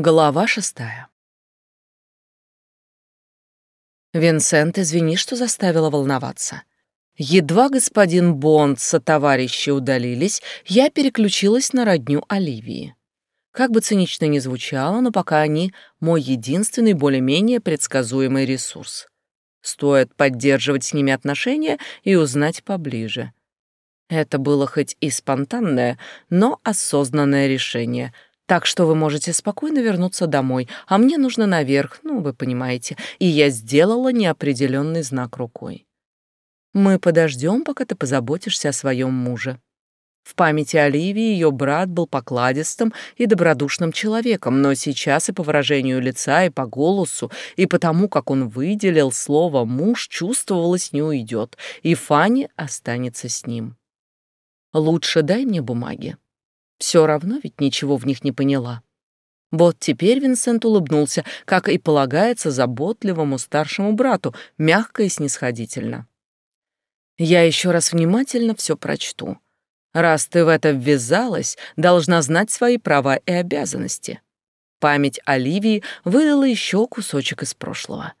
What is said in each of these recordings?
Глава шестая. Винсент, извини, что заставила волноваться. Едва господин Бонд со товарищи удалились, я переключилась на родню Оливии. Как бы цинично ни звучало, но пока они мой единственный более-менее предсказуемый ресурс. Стоит поддерживать с ними отношения и узнать поближе. Это было хоть и спонтанное, но осознанное решение — так что вы можете спокойно вернуться домой, а мне нужно наверх, ну, вы понимаете. И я сделала неопределенный знак рукой. Мы подождем, пока ты позаботишься о своем муже. В памяти Оливии ее брат был покладистым и добродушным человеком, но сейчас и по выражению лица, и по голосу, и потому, как он выделил слово «муж», чувствовалось, не уйдет, и Фанни останется с ним. «Лучше дай мне бумаги», все равно ведь ничего в них не поняла. Вот теперь Винсент улыбнулся, как и полагается заботливому старшему брату, мягко и снисходительно. «Я еще раз внимательно все прочту. Раз ты в это ввязалась, должна знать свои права и обязанности». Память Оливии выдала еще кусочек из прошлого.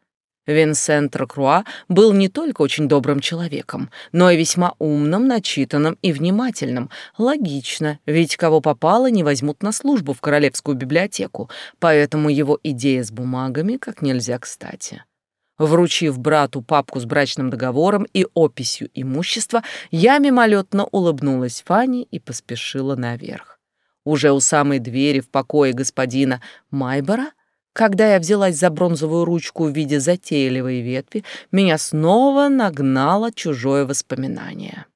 Винсент Рокруа был не только очень добрым человеком, но и весьма умным, начитанным и внимательным. Логично, ведь кого попало, не возьмут на службу в Королевскую библиотеку, поэтому его идея с бумагами как нельзя кстати. Вручив брату папку с брачным договором и описью имущества, я мимолетно улыбнулась Фане и поспешила наверх. Уже у самой двери в покое господина Майбора когда я взялась за бронзовую ручку в виде затейливой ветви, меня снова нагнало чужое воспоминание.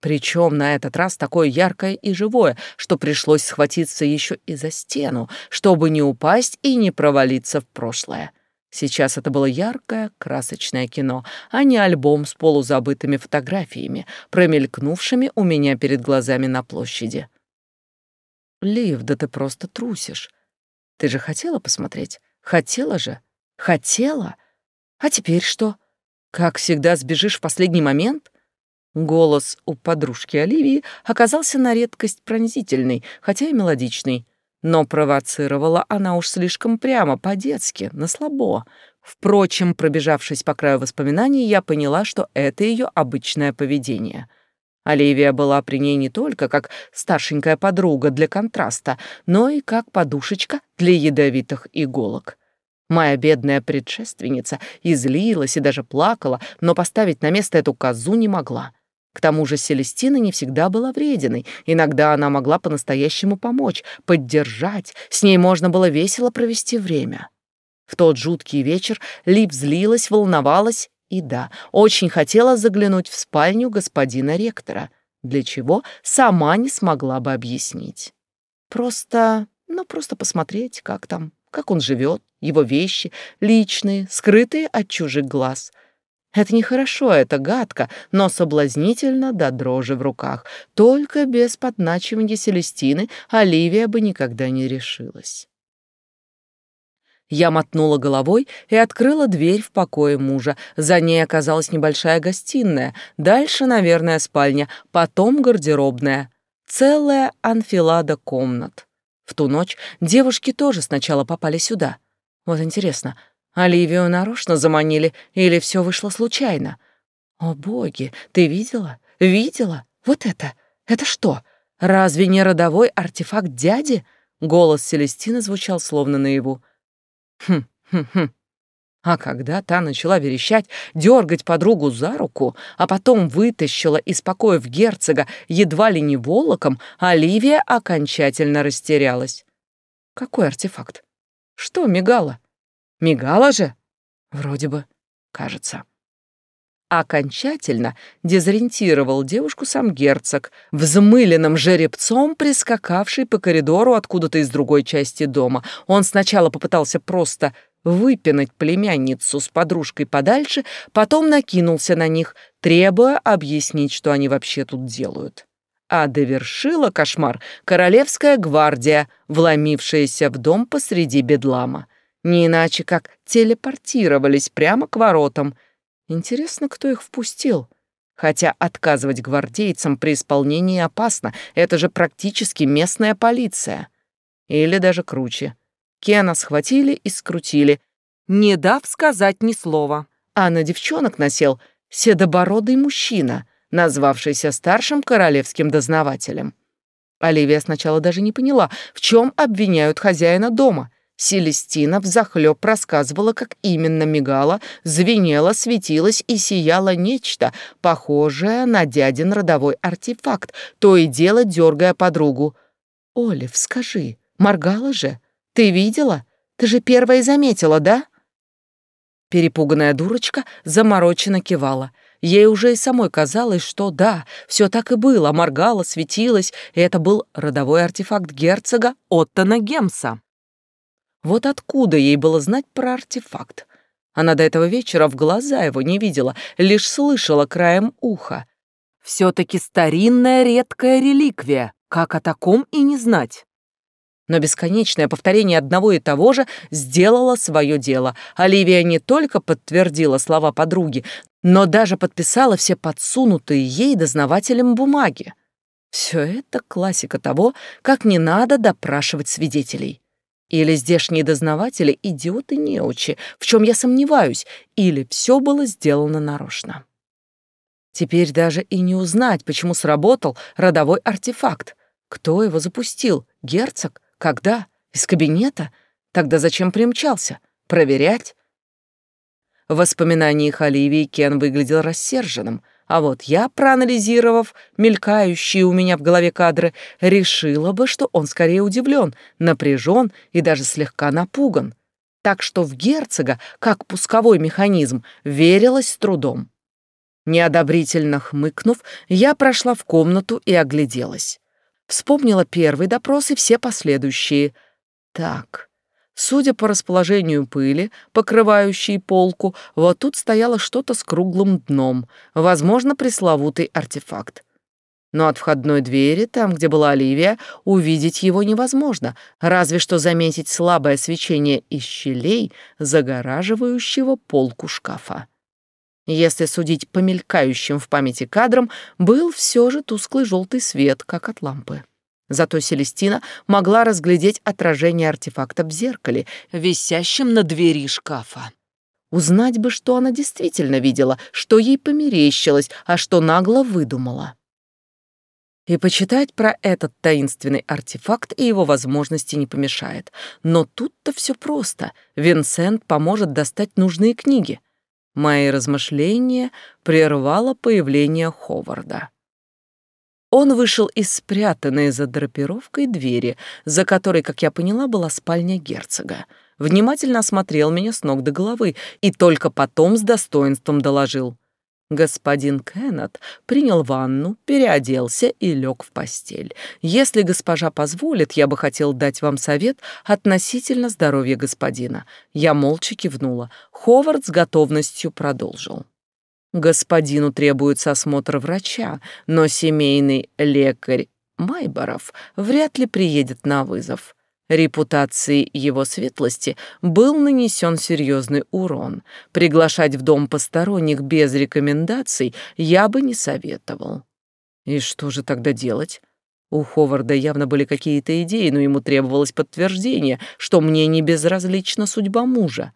Причем на этот раз такое яркое и живое, что пришлось схватиться еще и за стену, чтобы не упасть и не провалиться в прошлое. Сейчас это было яркое, красочное кино, а не альбом с полузабытыми фотографиями, промелькнувшими у меня перед глазами на площади. «Лив, да ты просто трусишь. Ты же хотела посмотреть? Хотела же? Хотела? А теперь что? Как всегда сбежишь в последний момент? Голос у подружки Оливии оказался на редкость пронзительный, хотя и мелодичный. Но провоцировала она уж слишком прямо, по-детски, на слабо. Впрочем, пробежавшись по краю воспоминаний, я поняла, что это ее обычное поведение — Оливия была при ней не только как старшенькая подруга для контраста, но и как подушечка для ядовитых иголок. Моя бедная предшественница излилась и даже плакала, но поставить на место эту козу не могла. К тому же Селестина не всегда была врединой, иногда она могла по-настоящему помочь, поддержать, с ней можно было весело провести время. В тот жуткий вечер Лип злилась, волновалась и да, очень хотела заглянуть в спальню господина ректора, для чего сама не смогла бы объяснить. Просто, ну, просто посмотреть, как там, как он живет, его вещи, личные, скрытые от чужих глаз. Это нехорошо, это гадко, но соблазнительно до дрожи в руках. Только без подначивания Селестины Оливия бы никогда не решилась. Я мотнула головой и открыла дверь в покое мужа. За ней оказалась небольшая гостиная, дальше, наверное, спальня, потом гардеробная. Целая анфилада комнат. В ту ночь девушки тоже сначала попали сюда. Вот интересно, Оливию нарочно заманили или все вышло случайно? О, боги, ты видела? Видела? Вот это? Это что? Разве не родовой артефакт дяди? Голос Селестины звучал словно наяву. Хм-хм-хм. А когда та начала верещать, дергать подругу за руку, а потом вытащила из покоев герцога едва ли не волоком, Оливия окончательно растерялась. Какой артефакт? Что мигало? Мигало же? Вроде бы, кажется. Окончательно дезориентировал девушку сам герцог, взмыленным жеребцом прискакавший по коридору откуда-то из другой части дома. Он сначала попытался просто выпинать племянницу с подружкой подальше, потом накинулся на них, требуя объяснить, что они вообще тут делают. А довершила кошмар королевская гвардия, вломившаяся в дом посреди бедлама. Не иначе как телепортировались прямо к воротам — Интересно, кто их впустил? Хотя отказывать гвардейцам при исполнении опасно, это же практически местная полиция. Или даже круче. Кена схватили и скрутили, не дав сказать ни слова. А на девчонок насел седобородый мужчина, назвавшийся старшим королевским дознавателем. Оливия сначала даже не поняла, в чем обвиняют хозяина дома. Селестина взахлеб рассказывала, как именно мигала, звенела, светилась и сияло нечто, похожее на дядин родовой артефакт, то и дело дергая подругу. «Олив, скажи, моргала же? Ты видела? Ты же первая заметила, да?» Перепуганная дурочка замороченно кивала. Ей уже и самой казалось, что да, все так и было, моргала, светилась, и это был родовой артефакт герцога Оттона Гемса. Вот откуда ей было знать про артефакт? Она до этого вечера в глаза его не видела, лишь слышала краем уха. Все-таки старинная редкая реликвия, как о таком и не знать. Но бесконечное повторение одного и того же сделало свое дело. Оливия не только подтвердила слова подруги, но даже подписала все подсунутые ей дознавателем бумаги. Все это классика того, как не надо допрашивать свидетелей. Или здешние дознаватели — идиоты-неучи, в чем я сомневаюсь, или все было сделано нарочно. Теперь даже и не узнать, почему сработал родовой артефакт. Кто его запустил? Герцог? Когда? Из кабинета? Тогда зачем примчался? Проверять? В воспоминаниях Оливии Кен выглядел рассерженным, а вот я, проанализировав мелькающие у меня в голове кадры, решила бы, что он скорее удивлен, напряжен и даже слегка напуган. Так что в герцога, как пусковой механизм, верилось с трудом. Неодобрительно хмыкнув, я прошла в комнату и огляделась. Вспомнила первый допрос и все последующие. Так, судя по расположению пыли, покрывающей полку, вот тут стояло что-то с круглым дном, возможно, пресловутый артефакт. Но от входной двери, там, где была Оливия, увидеть его невозможно, разве что заметить слабое свечение из щелей, загораживающего полку шкафа. Если судить по мелькающим в памяти кадрам, был все же тусклый желтый свет, как от лампы. Зато Селестина могла разглядеть отражение артефакта в зеркале, висящем на двери шкафа. Узнать бы, что она действительно видела, что ей померещилось, а что нагло выдумала. И почитать про этот таинственный артефакт и его возможности не помешает. Но тут-то все просто. Винсент поможет достать нужные книги. Мои размышления прервало появление Ховарда. Он вышел из спрятанной за драпировкой двери, за которой, как я поняла, была спальня герцога. Внимательно осмотрел меня с ног до головы и только потом с достоинством доложил. Господин Кеннет принял ванну, переоделся и лег в постель. Если госпожа позволит, я бы хотел дать вам совет относительно здоровья господина. Я молча кивнула. Ховард с готовностью продолжил. Господину требуется осмотр врача, но семейный лекарь Майборов вряд ли приедет на вызов. Репутации его светлости был нанесен серьезный урон. Приглашать в дом посторонних без рекомендаций я бы не советовал. И что же тогда делать? У Ховарда явно были какие-то идеи, но ему требовалось подтверждение, что мне не безразлична судьба мужа.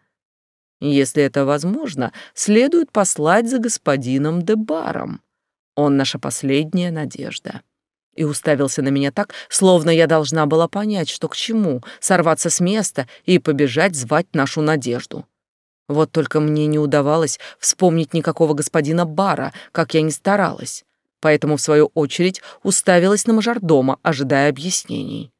Если это возможно, следует послать за господином Дебаром. Он наша последняя надежда и уставился на меня так, словно я должна была понять, что к чему, сорваться с места и побежать звать нашу надежду. Вот только мне не удавалось вспомнить никакого господина Бара, как я ни старалась, поэтому, в свою очередь, уставилась на мажордома, ожидая объяснений.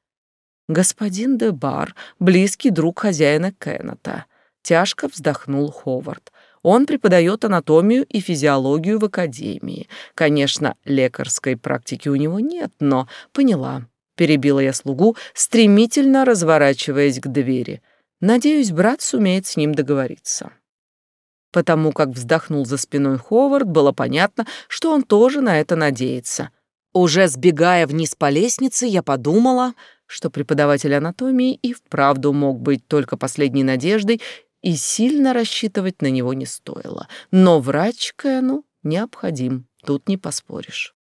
«Господин де Бар — близкий друг хозяина Кеннета», — тяжко вздохнул Ховард. Он преподает анатомию и физиологию в академии. Конечно, лекарской практики у него нет, но поняла. Перебила я слугу, стремительно разворачиваясь к двери. Надеюсь, брат сумеет с ним договориться. Потому как вздохнул за спиной Ховард, было понятно, что он тоже на это надеется. Уже сбегая вниз по лестнице, я подумала, что преподаватель анатомии и вправду мог быть только последней надеждой и сильно рассчитывать на него не стоило. Но врач Кэну необходим, тут не поспоришь.